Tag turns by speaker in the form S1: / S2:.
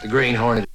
S1: The Green Hornet.